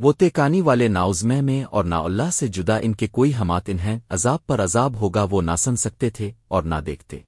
وہ تیکانی والے ناؤزمہ میں اور نا اللہ سے جدا ان کے کوئی ہمات ہیں عذاب پر عذاب ہوگا وہ نہ سن سکتے تھے اور نہ دیکھتے۔